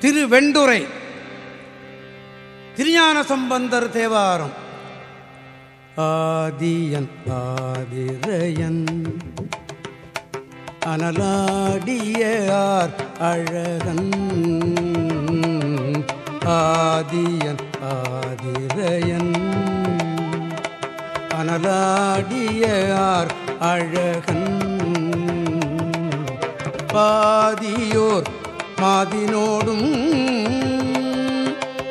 திருவெண்டுரை. திருஞான சம்பந்தர் தேவாரம். ஆதியன் ஆதிரையன். அனலாடியார் அழகன். ஆதியன் ஆதிரையன். அனலாடியார் அழகன். பாதியோர் மாதினோடும்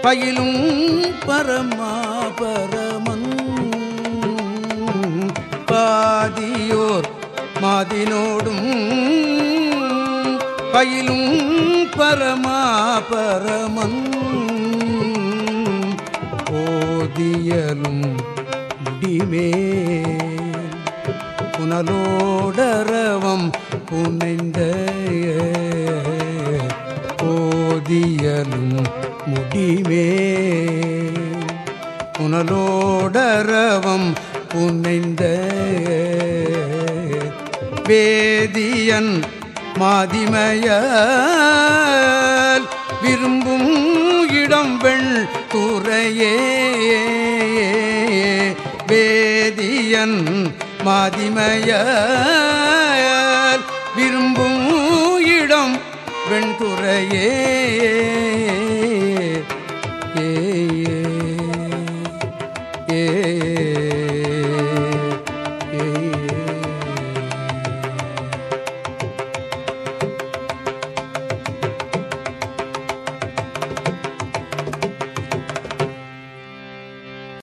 பயிலும் பரமாபரமன் பாதியோர் மாதினோடும் பயிலும் பரமாபரமன் ஓதியலும் முடிமேல் புனலோடரவம் புனைந்த ஓதியலும் முடிவே. புனலோடரவம் புனைந்த வேதியன் மாதிமயால் விரும்பும் இடம் வெண் துறையே. வேதியன் மாதிமயால் பெண்துறையே. ஏ